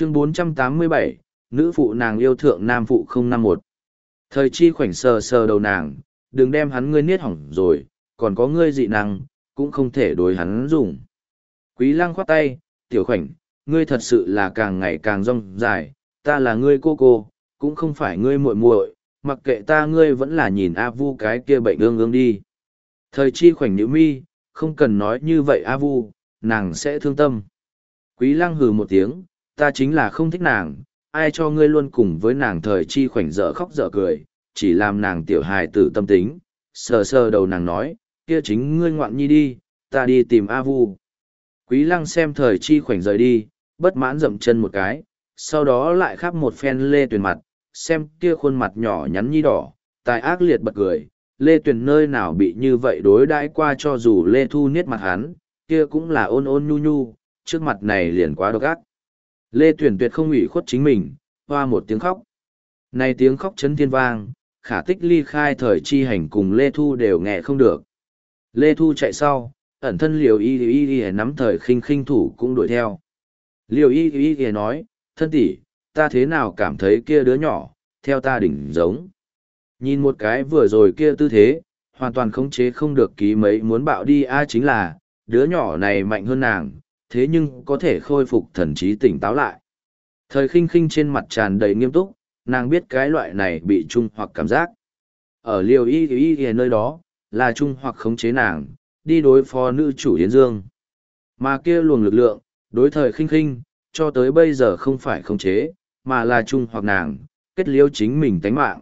chương 487, nữ phụ nàng yêu thượng nam phụ 051. Thời chi khoảnh sờ sờ đầu nàng, đừng đem hắn ngươi niết hỏng rồi, còn có ngươi dị năng, cũng không thể đối hắn dùng. Quý lăng khoát tay, tiểu khoảnh, ngươi thật sự là càng ngày càng rong dài, ta là ngươi cô cô, cũng không phải ngươi muội muội, mặc kệ ta ngươi vẫn là nhìn A Vu cái kia bệnh ương ương đi. Thời chi khoảnh nữ mi, không cần nói như vậy A Vu, nàng sẽ thương tâm. Quý lăng hừ một tiếng, ta chính là không thích nàng, ai cho ngươi luôn cùng với nàng thời chi khoảnh dở khóc dở cười, chỉ làm nàng tiểu hài tử tâm tính, sờ sờ đầu nàng nói, kia chính ngươi ngoạn nhi đi, ta đi tìm A Vu. Quý lăng xem thời chi khoảnh rời đi, bất mãn dậm chân một cái, sau đó lại khắp một phen lê tuyền mặt, xem kia khuôn mặt nhỏ nhắn nhi đỏ, tài ác liệt bật cười, lê tuyền nơi nào bị như vậy đối đãi qua cho dù lê thu niết mặt hắn, kia cũng là ôn ôn nhu nhu, trước mặt này liền quá độc ác. Lê Tuyền tuyệt không ủy khuất chính mình, hoa một tiếng khóc. Này tiếng khóc chấn thiên vang, khả tích ly khai thời chi hành cùng Lê Thu đều nghe không được. Lê Thu chạy sau, ẩn thân liều y y y nắm thời khinh khinh thủ cũng đuổi theo. Liều y y y nói, thân tỷ, ta thế nào cảm thấy kia đứa nhỏ, theo ta đỉnh giống. Nhìn một cái vừa rồi kia tư thế, hoàn toàn khống chế không được ký mấy muốn bạo đi a chính là, đứa nhỏ này mạnh hơn nàng, thế nhưng có thể khôi phục thần trí tỉnh táo lại. Thời khinh khinh trên mặt tràn đầy nghiêm túc, nàng biết cái loại này bị trung hoặc cảm giác. Ở liều y y y nơi đó, là trung hoặc khống chế nàng, đi đối phó nữ chủ Yến Dương. Mà kia luồng lực lượng, đối thời khinh khinh, cho tới bây giờ không phải khống chế, mà là trung hoặc nàng, kết liễu chính mình tánh mạng.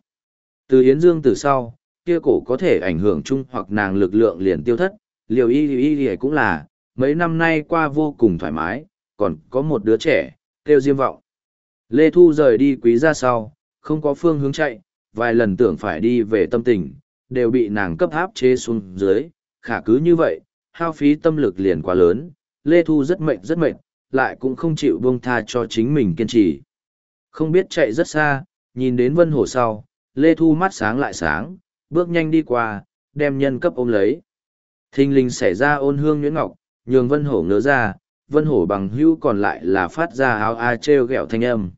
Từ Yến Dương từ sau, kia cổ có thể ảnh hưởng trung hoặc nàng lực lượng liền tiêu thất, liều y y y cũng là, mấy năm nay qua vô cùng thoải mái, còn có một đứa trẻ, kêu diêm vọng. Lê Thu rời đi quý ra sau, không có phương hướng chạy, vài lần tưởng phải đi về tâm tình, đều bị nàng cấp áp chế xuống dưới, khả cứ như vậy, hao phí tâm lực liền quá lớn, Lê Thu rất mệt rất mệt, lại cũng không chịu buông tha cho chính mình kiên trì. Không biết chạy rất xa, nhìn đến vân hồ sau, Lê Thu mắt sáng lại sáng, bước nhanh đi qua, đem nhân cấp ôm lấy. Thinh linh xảy ra ôn hương nhuyễn ngọc, nhường vân hổ ngớ ra, vân hổ bằng hữu còn lại là phát ra áo a treo gẹo thanh âm.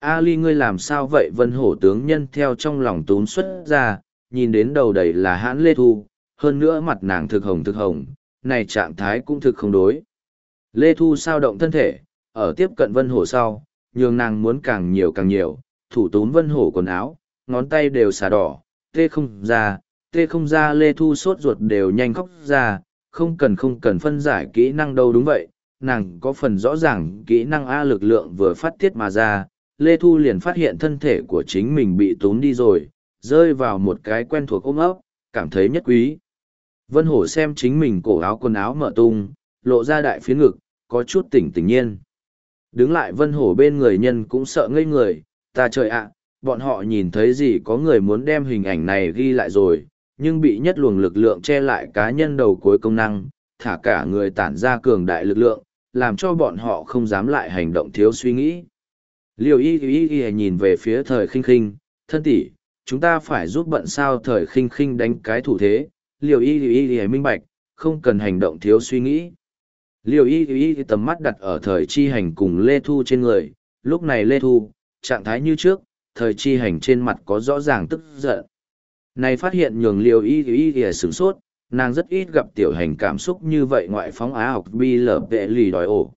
A ly ngươi làm sao vậy vân hổ tướng nhân theo trong lòng tún xuất ra, nhìn đến đầu đầy là hãn lê thu, hơn nữa mặt nàng thực hồng thực hồng, này trạng thái cũng thực không đối. Lê thu sao động thân thể, ở tiếp cận vân hổ sau, nhường nàng muốn càng nhiều càng nhiều, thủ tún vân hổ quần áo, ngón tay đều xà đỏ, tê không ra, tê không ra lê thu sốt ruột đều nhanh khóc ra, không cần không cần phân giải kỹ năng đâu đúng vậy, nàng có phần rõ ràng kỹ năng A lực lượng vừa phát tiết mà ra, Lê Thu liền phát hiện thân thể của chính mình bị tốn đi rồi, rơi vào một cái quen thuộc ôm ấp, cảm thấy nhất quý. Vân Hổ xem chính mình cổ áo quần áo mở tung, lộ ra đại phía ngực, có chút tỉnh tỉnh nhiên. Đứng lại Vân Hổ bên người nhân cũng sợ ngây người, ta trời ạ, bọn họ nhìn thấy gì có người muốn đem hình ảnh này ghi lại rồi, nhưng bị nhất luồng lực lượng che lại cá nhân đầu cuối công năng, thả cả người tản ra cường đại lực lượng, làm cho bọn họ không dám lại hành động thiếu suy nghĩ. Liều y y y nhìn về phía thời khinh khinh, thân tỷ, chúng ta phải giúp bận sao thời khinh khinh đánh cái thủ thế, liều y y y minh bạch, không cần hành động thiếu suy nghĩ. Liều y y tầm mắt đặt ở thời chi hành cùng Lê Thu trên người, lúc này Lê Thu, trạng thái như trước, thời chi hành trên mặt có rõ ràng tức giận. Này phát hiện nhường liều y y y sửng sốt, nàng rất ít gặp tiểu hành cảm xúc như vậy ngoại phóng á học bi lở vệ lì đòi ổ.